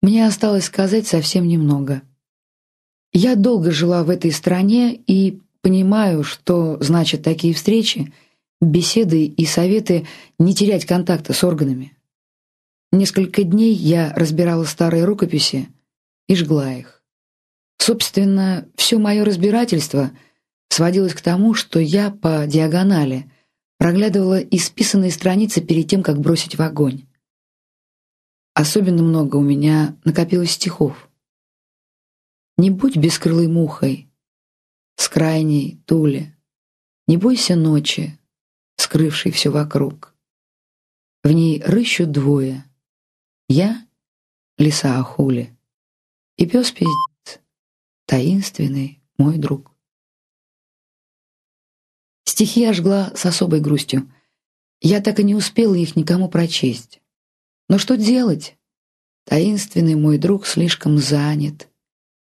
Мне осталось сказать совсем немного. Я долго жила в этой стране и понимаю, что значат такие встречи, беседы и советы не терять контакта с органами. Несколько дней я разбирала старые рукописи и жгла их. Собственно, все мое разбирательство сводилось к тому, что я по диагонали проглядывала исписанные страницы перед тем, как бросить в огонь. Особенно много у меня накопилось стихов. Не будь бескрылой мухой, с крайней туле, не бойся ночи, скрывшей все вокруг. В ней рыщут двое. Я — лиса Ахули, и пес пиздец, таинственный мой друг. Стихи я жгла с особой грустью. Я так и не успела их никому прочесть. Но что делать? Таинственный мой друг слишком занят.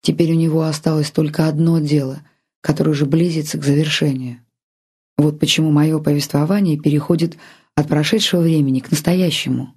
Теперь у него осталось только одно дело, которое уже близится к завершению. Вот почему мое повествование переходит от прошедшего времени к настоящему.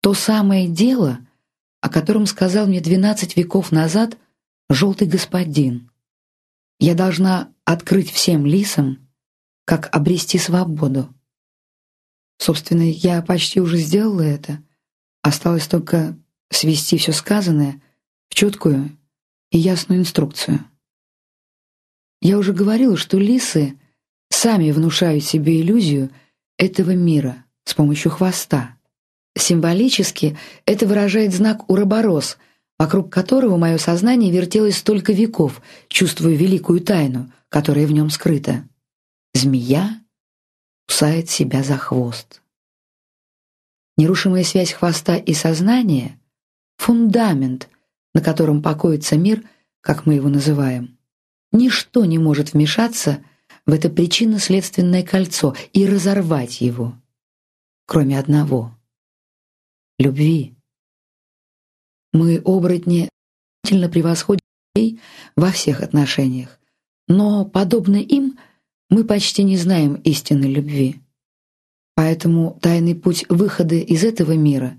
То самое дело, о котором сказал мне двенадцать веков назад желтый господин. Я должна открыть всем лисам, как обрести свободу. Собственно, я почти уже сделала это. Осталось только свести все сказанное в четкую и ясную инструкцию. Я уже говорила, что лисы сами внушают себе иллюзию этого мира с помощью хвоста. Символически это выражает знак «Уроборос», вокруг которого мое сознание вертелось столько веков, чувствуя великую тайну, которая в нем скрыта. Змея кусает себя за хвост. Нерушимая связь хвоста и сознания — фундамент, на котором покоится мир, как мы его называем. Ничто не может вмешаться в это причинно-следственное кольцо и разорвать его, кроме одного — любви. Мы, оборотни, превосходим людей во всех отношениях, но, подобно им, — мы почти не знаем истинной любви. Поэтому тайный путь выхода из этого мира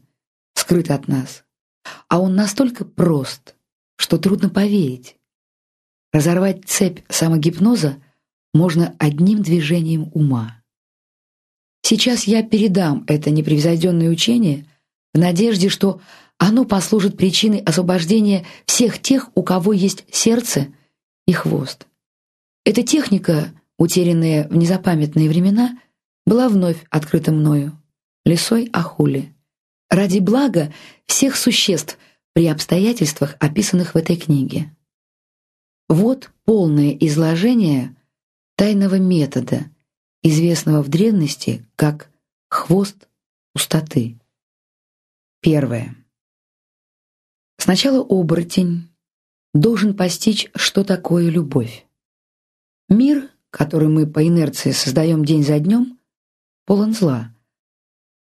скрыт от нас. А он настолько прост, что трудно поверить. Разорвать цепь самогипноза можно одним движением ума. Сейчас я передам это непревзойденное учение в надежде, что оно послужит причиной освобождения всех тех, у кого есть сердце и хвост. Эта техника утерянная в незапамятные времена, была вновь открыта мною, лисой Ахули, ради блага всех существ при обстоятельствах, описанных в этой книге. Вот полное изложение тайного метода, известного в древности как хвост пустоты. Первое. Сначала оборотень должен постичь, что такое любовь. Мир который мы по инерции создаем день за днем, полон зла.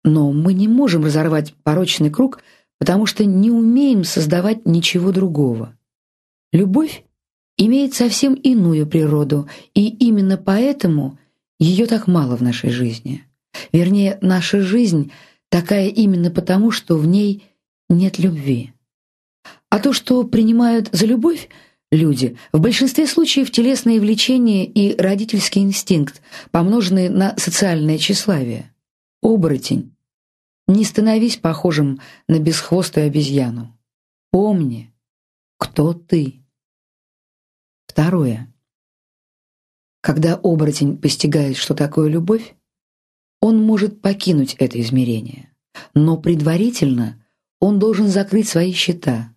Но мы не можем разорвать порочный круг, потому что не умеем создавать ничего другого. Любовь имеет совсем иную природу, и именно поэтому ее так мало в нашей жизни. Вернее, наша жизнь такая именно потому, что в ней нет любви. А то, что принимают за любовь – люди. В большинстве случаев телесные влечения и родительский инстинкт, помноженные на социальное тщеславие. Оборотень. Не становись похожим на бесхвостую обезьяну. Помни, кто ты. Второе. Когда оборотень постигает, что такое любовь, он может покинуть это измерение, но предварительно он должен закрыть свои счета,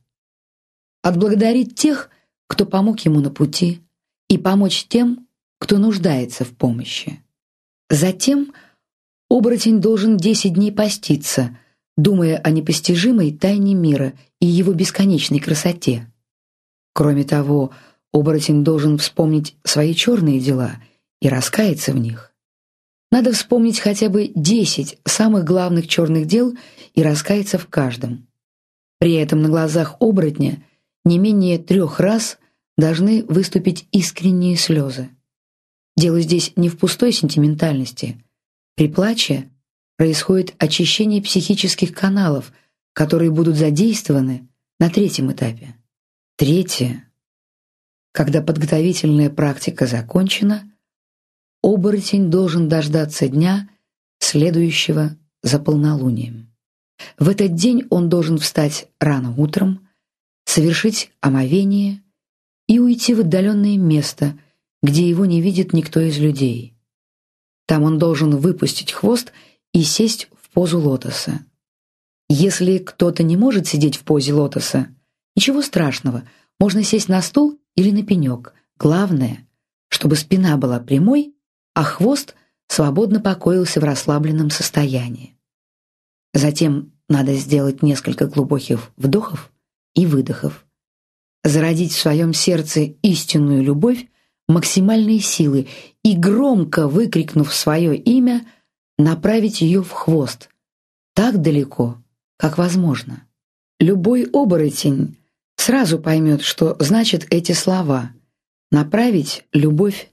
отблагодарить тех, кто помог ему на пути, и помочь тем, кто нуждается в помощи. Затем оборотень должен десять дней поститься, думая о непостижимой тайне мира и его бесконечной красоте. Кроме того, оборотень должен вспомнить свои черные дела и раскаяться в них. Надо вспомнить хотя бы десять самых главных черных дел и раскаяться в каждом. При этом на глазах оборотня не менее трех раз должны выступить искренние слезы. Дело здесь не в пустой сентиментальности. При плаче происходит очищение психических каналов, которые будут задействованы на третьем этапе. Третье. Когда подготовительная практика закончена, оборотень должен дождаться дня, следующего за полнолунием. В этот день он должен встать рано утром, совершить омовение и уйти в отдаленное место, где его не видит никто из людей. Там он должен выпустить хвост и сесть в позу лотоса. Если кто-то не может сидеть в позе лотоса, ничего страшного, можно сесть на стул или на пенек. Главное, чтобы спина была прямой, а хвост свободно покоился в расслабленном состоянии. Затем надо сделать несколько глубоких вдохов и выдохов. Зародить в своем сердце истинную любовь, максимальные силы и, громко выкрикнув свое имя, направить ее в хвост, так далеко, как возможно. Любой оборотень сразу поймет, что значат эти слова «направить любовь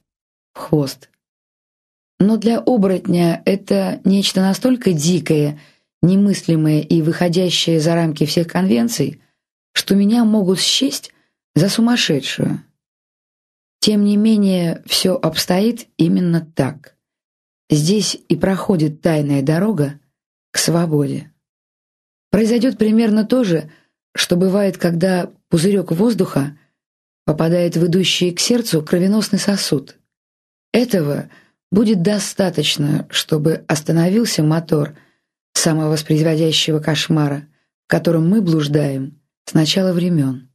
в хвост». Но для оборотня это нечто настолько дикое немыслимое и выходящее за рамки всех конвенций, что меня могут счесть за сумасшедшую. Тем не менее, все обстоит именно так. Здесь и проходит тайная дорога к свободе. Произойдет примерно то же, что бывает, когда пузырек воздуха попадает в идущий к сердцу кровеносный сосуд. Этого будет достаточно, чтобы остановился мотор – самовоспроизводящего кошмара, в котором мы блуждаем с начала времен.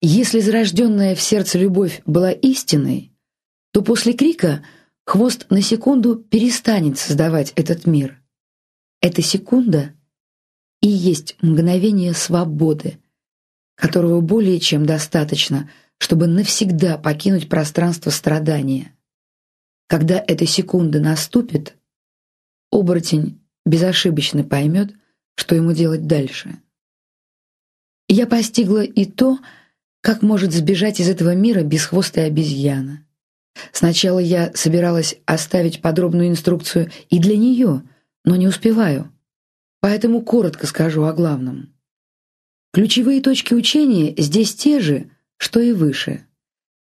Если зарожденная в сердце любовь была истиной, то после крика хвост на секунду перестанет создавать этот мир. Эта секунда и есть мгновение свободы, которого более чем достаточно, чтобы навсегда покинуть пространство страдания. Когда эта секунда наступит, оборотень безошибочно поймет, что ему делать дальше. Я постигла и то, как может сбежать из этого мира бесхвостая обезьяна. Сначала я собиралась оставить подробную инструкцию и для нее, но не успеваю, поэтому коротко скажу о главном. Ключевые точки учения здесь те же, что и выше.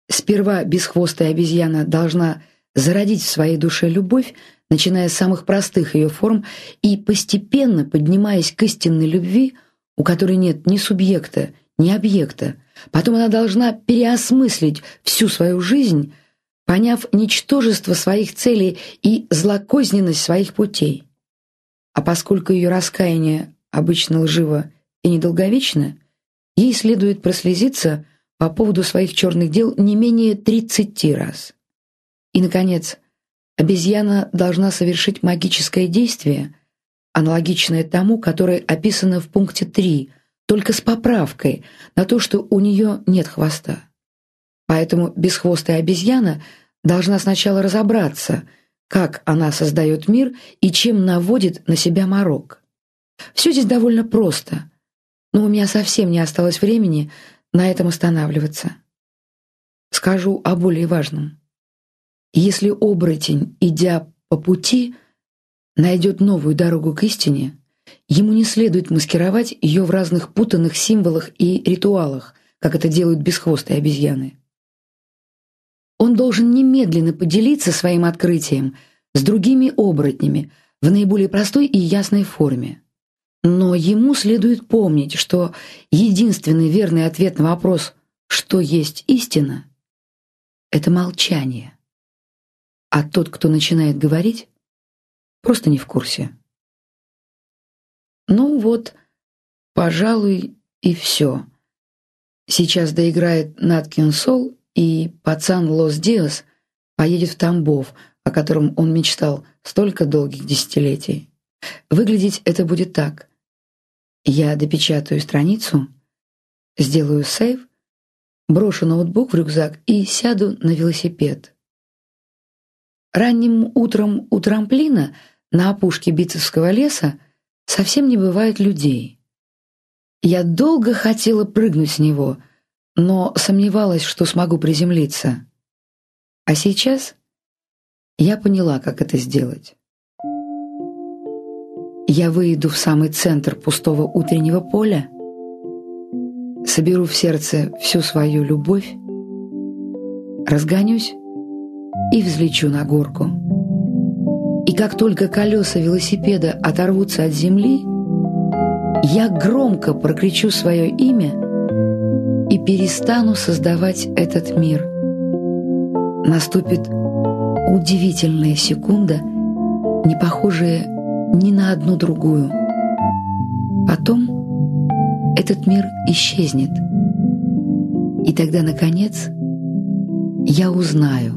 Сперва бесхвостая обезьяна должна зародить в своей душе любовь начиная с самых простых ее форм и постепенно поднимаясь к истинной любви, у которой нет ни субъекта, ни объекта. Потом она должна переосмыслить всю свою жизнь, поняв ничтожество своих целей и злокозненность своих путей. А поскольку ее раскаяние обычно лживо и недолговечно, ей следует прослезиться по поводу своих черных дел не менее 30 раз. И, наконец, Обезьяна должна совершить магическое действие, аналогичное тому, которое описано в пункте 3, только с поправкой на то, что у нее нет хвоста. Поэтому бесхвостая обезьяна должна сначала разобраться, как она создает мир и чем наводит на себя морок. Все здесь довольно просто, но у меня совсем не осталось времени на этом останавливаться. Скажу о более важном. Если оборотень, идя по пути, найдет новую дорогу к истине, ему не следует маскировать ее в разных путанных символах и ритуалах, как это делают бесхвостые обезьяны. Он должен немедленно поделиться своим открытием с другими оборотнями в наиболее простой и ясной форме. Но ему следует помнить, что единственный верный ответ на вопрос «что есть истина?» — это молчание а тот, кто начинает говорить, просто не в курсе. Ну вот, пожалуй, и все. Сейчас доиграет Наткин Сол, и пацан Лос Диас поедет в Тамбов, о котором он мечтал столько долгих десятилетий. Выглядеть это будет так. Я допечатаю страницу, сделаю сейв, брошу ноутбук в рюкзак и сяду на велосипед. Ранним утром у трамплина на опушке Битцевского леса совсем не бывает людей. Я долго хотела прыгнуть с него, но сомневалась, что смогу приземлиться. А сейчас я поняла, как это сделать. я выйду в самый центр пустого утреннего поля, соберу в сердце всю свою любовь, разгонюсь и взлечу на горку. И как только колеса велосипеда оторвутся от земли, я громко прокричу свое имя и перестану создавать этот мир. Наступит удивительная секунда, не похожая ни на одну другую. Потом этот мир исчезнет. И тогда, наконец, я узнаю,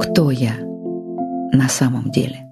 кто я на самом деле.